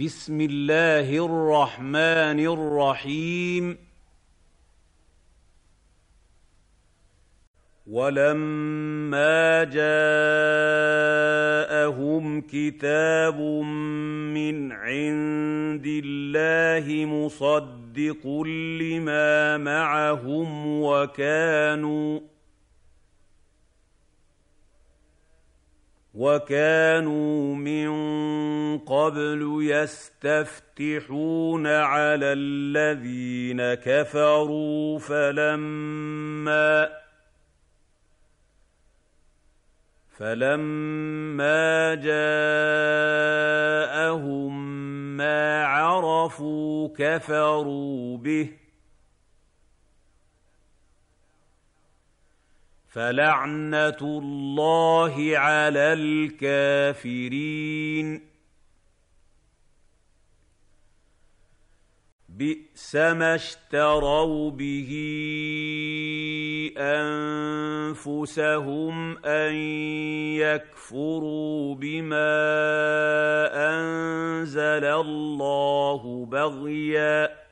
بسم الله الرحمن الرحيم ولما جاءهم كتاب من عند الله مصدق لما معهم وكانوا وكانوا من قبل يستفتحون على الذين كفروا فلما فلما جاءهم ما عرفوا كفروا به فلعنه الله على الكافرين. بئس ما اشتروا به انفسهم ان يكفروا بما انزل الله بغيا.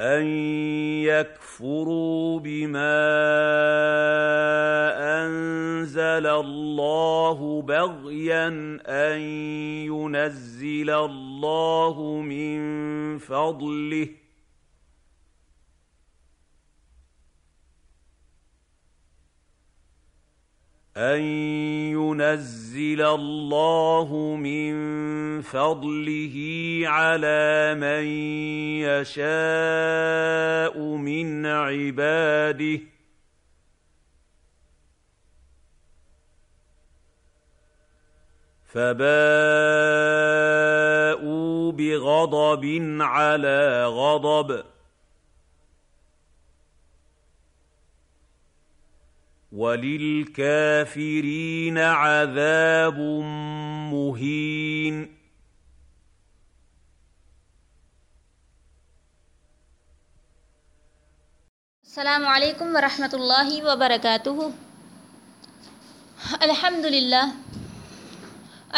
ان يكفروا بما انزل الله بغيا ان ينزل الله من فضله ان ينزل الله من فضله على من يشاء من عباده فباءوا بغضب على غضب وللكافرين عذاب مهين. السلام علیکم ورحمۃ اللہ وبرکاتہ. الحمد للہ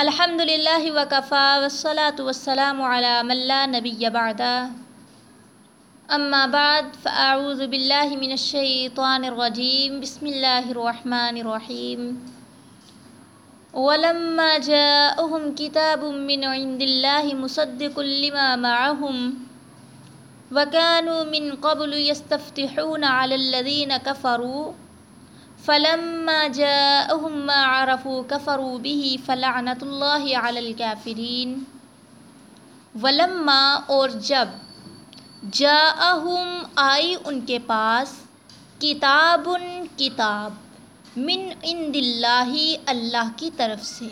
الحمد للہ وکفا وسلاۃ وسلام علام اللہ نبی بعد اما بعد فاعوذ باللہ من الشیطان الرجیم بسم اللہ الرحمن الرحیم ولما جاءهم كتاب من عند الله مصدق لما معهم، وكانوا من قبل يستفتحون على الذين كفروا، فلما جاءهم ما عرفوا كفروا به فلعنة الله على الكافرين. ولما، اور جب جاءهم آئی ان کے پاس، کتاب کتاب، من عند اللہ اللہ کی طرف سے۔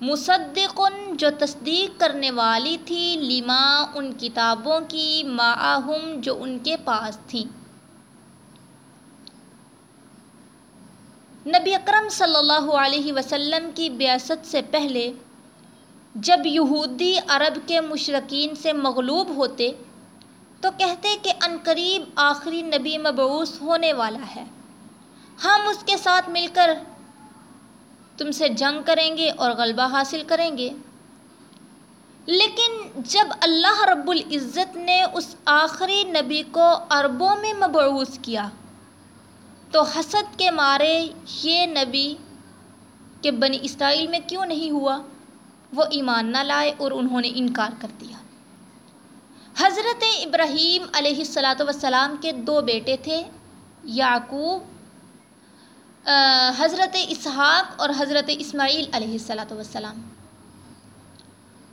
مصدق جو تصدیق کرنے والی تھی، لما ان کتابوں کی معاہم جو ان کے پاس تھیں۔ نبی اکرم صلی اللہ علیہ وسلم کی بیاست سے پہلے، جب یہودی عرب کے مشرقین سے مغلوب ہوتے تو کہتے کہ عنقریب آخری نبی مبعوث ہونے والا ہے۔ ہم اس کے ساتھ مل کر تم سے جنگ کریں گے اور غلبہ حاصل کریں گے۔ لیکن جب اللہ رب العزت نے اس آخری نبی کو عربوں میں مبعوث کیا، تو حسد کے مارے یہ نبی کہ بنی اسرائیل میں کیوں نہیں ہوا؟ وہ ایمان نہ لائے اور انہوں نے انکار کر دیا۔ حضرت ابراہیم علیہ السلاۃ وسلام کے دو بیٹے تھے، یعقوب حضرت اسحاق اور حضرت اسماعیل علیہ السلاۃ وسلام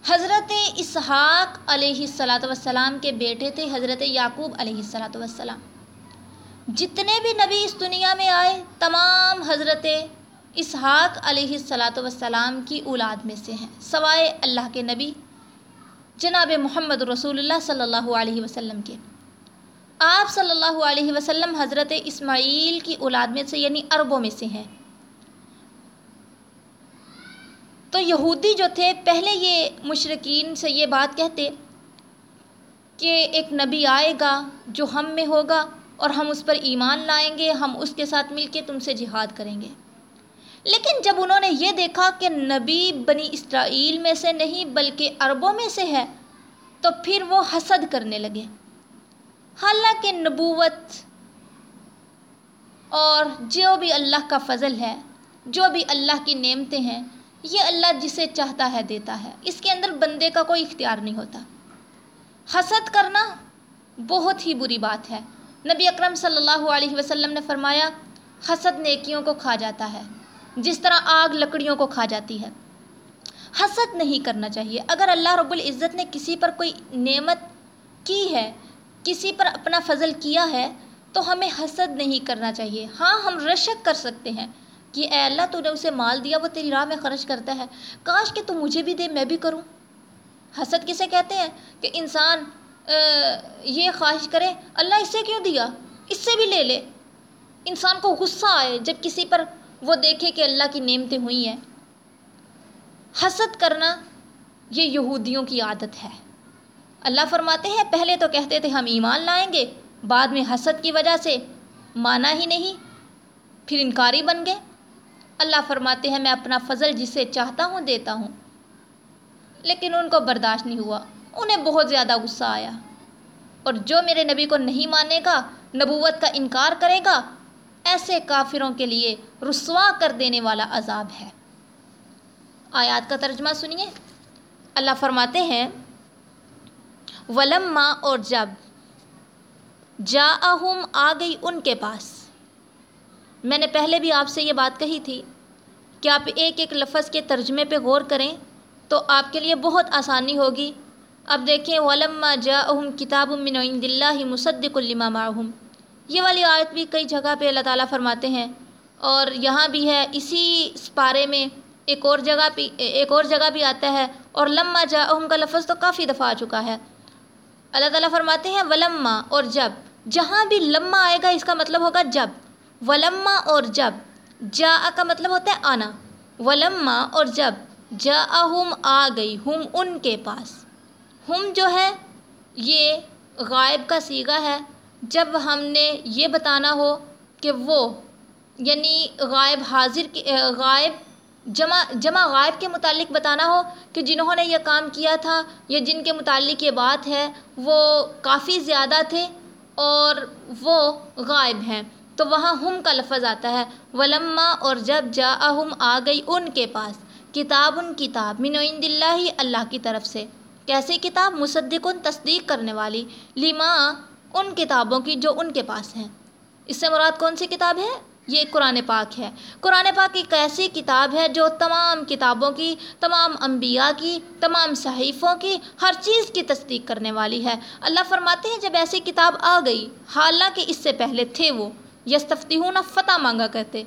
حضرت اسحاق علیہ السلاۃ وسلام کے بیٹے تھے حضرت یعقوب علیہ السلاۃ وسلام جتنے بھی نبی اس دنیا میں آئے، تمام حضرت اسحاق علیہ السلاۃ وسلام کی اولاد میں سے ہیں، سوائے اللہ کے نبی۔ جناب محمد رسول اللہ صلی اللہ علیہ وسلم کے۔ آپ صلی اللہ علیہ وسلم حضرت اسماعیل کی اولاد میں سے یعنی عربوں میں سے ہیں۔ تو یہودی جو تھے، پہلے یہ مشرقین سے یہ بات کہتے کہ ایک نبی آئے گا جو ہم میں ہوگا اور ہم اس پر ایمان لائیں گے، ہم اس کے ساتھ مل کے تم سے جہاد کریں گے۔ لیکن جب انہوں نے یہ دیکھا کہ نبی بنی اسرائیل میں سے نہیں بلکہ عربوں میں سے ہے، تو پھر وہ حسد کرنے لگے۔ حالانکہ نبوت اور جو بھی اللہ کا فضل ہے، جو بھی اللہ کی نعمتیں ہیں، یہ اللہ جسے چاہتا ہے، دیتا ہے۔ اس کے اندر بندے کا کوئی اختیار نہیں ہوتا۔ حسد کرنا بہت ہی بری بات ہے۔ نبی اکرم صلی اللہ علیہ وسلم نے فرمایا، حسد نیکیوں کو کھا جاتا ہے۔ جس طرح آگ لکڑیوں کو کھا جاتی ہے۔ حسد نہیں کرنا چاہیے۔ اگر اللہ رب العزت نے کسی پر کوئی نعمت کی ہے، کسی پر اپنا فضل کیا ہے، تو ہمیں حسد نہیں کرنا چاہیے۔ ہاں ہم رشک کر سکتے ہیں کہ اے اللہ، تو نے اسے مال دیا، وہ تیری راہ میں خرچ کرتا ہے۔ کاش کہ تو مجھے بھی دے، میں بھی کروں۔ حسد کسے کہتے ہیں؟ کہ انسان یہ خواہش کرے، اللہ اسے کیوں دیا؟ اس سے بھی لے لے۔ انسان کو غصہ آئے جب کسی پر وہ دیکھے کہ اللہ کی نعمتیں ہوئی ہیں۔ حسد کرنا یہ یہودیوں کی عادت ہے۔ اللہ فرماتے ہیں، پہلے تو کہتے تھے ہم ایمان لائیں گے، بعد میں حسد کی وجہ سے مانا ہی نہیں، پھر انکاری بن گئے۔ اللہ فرماتے ہیں، میں اپنا فضل جسے چاہتا ہوں دیتا ہوں۔ لیکن ان کو برداشت نہیں ہوا، انہیں بہت زیادہ غصہ آیا۔ اور جو میرے نبی کو نہیں مانے گا، نبوت کا انکار کرے گا ایسے کافروں کے لیے رسوا کر دینے والا عذاب ہے۔ آیات کا ترجمہ سنیے۔ اللہ فرماتے ہیں، ولما اور جب جا آ گئی ان کے پاس۔ میں نے پہلے بھی آپ سے یہ بات کہی تھی کہ آپ ایک ایک لفظ کے ترجمے پہ غور کریں تو آپ کے لیے بہت آسانی ہوگی۔ اب دیکھیں، ولما جا اہم کتاب من عند اللہ مصدق الما معہم۔ یہ والی آیت بھی کئی جگہ پہ اللہ تعالیٰ فرماتے ہیں اور یہاں بھی ہے، اسی پارے میں ایک اور جگہ بھی، ایک اور جگہ بھی آتا ہے، اور لما جا کا لفظ تو کافی دفعہ آ چکا ہے۔ اللہ تعالیٰ فرماتے ہیں، ولما اور جب۔ جہاں بھی لما آئے گا، اس کا مطلب ہوگا جب۔ ولما اور جب۔ جا کا مطلب ہوتا ہے آنا۔ ولما اور جب۔ جا ہم آ گئی، ہم ان کے پاس۔ ہم جو ہے، یہ غائب کا سیگا ہے۔ جب ہم نے یہ بتانا ہو کہ وہ یعنی غائب حاضر کی غائب جمع جمع غائب کے متعلق بتانا ہو کہ جنہوں نے یہ کام کیا تھا یا جن کے متعلق یہ بات ہے، وہ کافی زیادہ تھے اور وہ غائب ہیں۔ تو وہاں ہم کا لفظ آتا ہے، ولما اور جب جا ہم آ گئی ان کے پاس۔ کتاب ان کتاب، من عند اللہ اللہ کی طرف سے۔ کیسے کتاب؟ مصدق، تصدیق کرنے والی۔ لما ان کتابوں کی جو ان کے پاس ہیں۔ اس سے مراد کون سی کتاب ہے؟ یہ قرآن پاک ہے۔ قرآن پاک ایک ایسی کتاب ہے جو تمام کتابوں کی، تمام انبیاء کی، تمام صحیفوں کی ہر چیز کی تصدیق کرنے والی ہے۔ اللہ فرماتے ہیں، جب ایسی کتاب آ گئی، حالانکہ اس سے پہلے تھے وہ۔ یستفتی ہوں فتح مانگا کرتے۔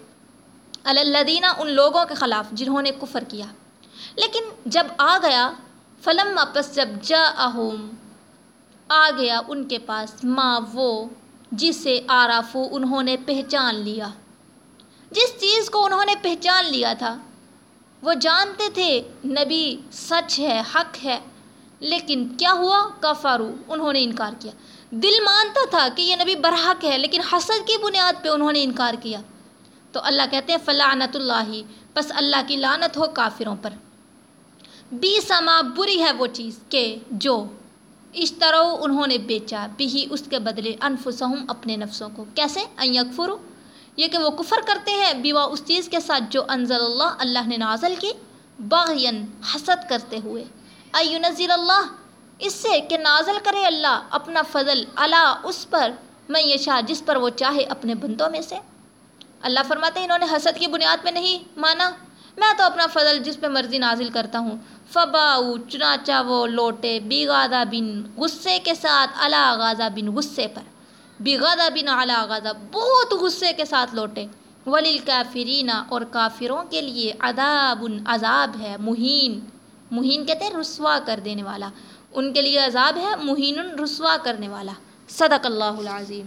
اللہدینہ ان لوگوں کے خلاف جنہوں نے کفر کیا۔ لیکن جب آ گیا فلم واپس جب جا آ گیا ان کے پاس۔ ماں وہ، جسے آرافو انہوں نے پہچان لیا۔ جس چیز کو انہوں نے پہچان لیا تھا، وہ جانتے تھے نبی سچ ہے، حق ہے، لیکن کیا ہوا؟ کفارو، انہوں نے انکار کیا۔ دل مانتا تھا کہ یہ نبی برحق ہے، لیکن حسد کی بنیاد پہ انہوں نے انکار کیا۔ تو اللہ کہتے ہیں فلانت اللہ بس اللہ کی لانت ہو کافروں پر۔ بی سما بری ہے وہ چیز کہ جو اشترو انہوں نے بیچا، بھی اس کے بدلے انفسہم اپنے نفسوں کو۔ کیسے؟ یکفرو یہ کہ وہ کفر کرتے ہیں بیوا اس چیز کے ساتھ جو انزل اللہ اللہ نے نازل کی بغین حسد کرتے ہوئے۔ ایونزل اللہ، اس سے کہ نازل کرے اللہ اپنا فضل اللہ اس پر میں یہ شاہ جس پر وہ چاہے اپنے بندوں میں سے۔ اللہ فرماتے ہیں، انہوں نے حسد کی بنیاد پہ نہیں مانا۔ میں تو اپنا فضل جس پہ مرضی نازل کرتا ہوں فباؤ چنانچہ وہ لوٹے بیگادہ بن غصے کے ساتھ اللہ غازہ بن غصے پر۔ بغدا بن اعلیٰ غضب بہت غصے کے ساتھ لوٹے۔ ولیل کافرینہ اور کافروں کے لیے عذاب عذاب ہے، مہین۔ مہین کہتے ہیں رسوا کر دینے والا۔ ان کے لیے عذاب ہے، مہین رسوا کرنے والا۔ صدق اللہ العظیم۔